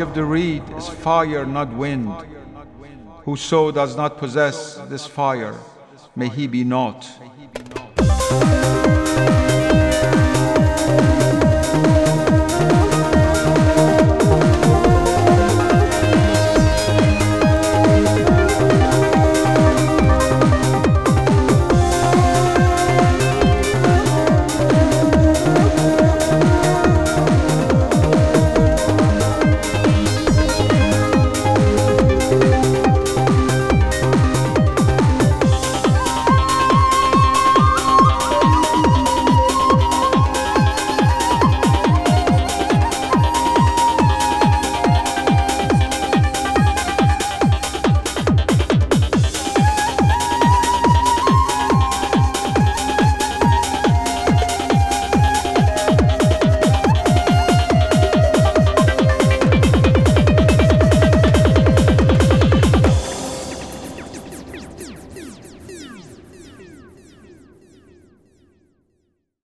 of the reed is fire, not wind. Whoso does not possess this fire, may he be naught.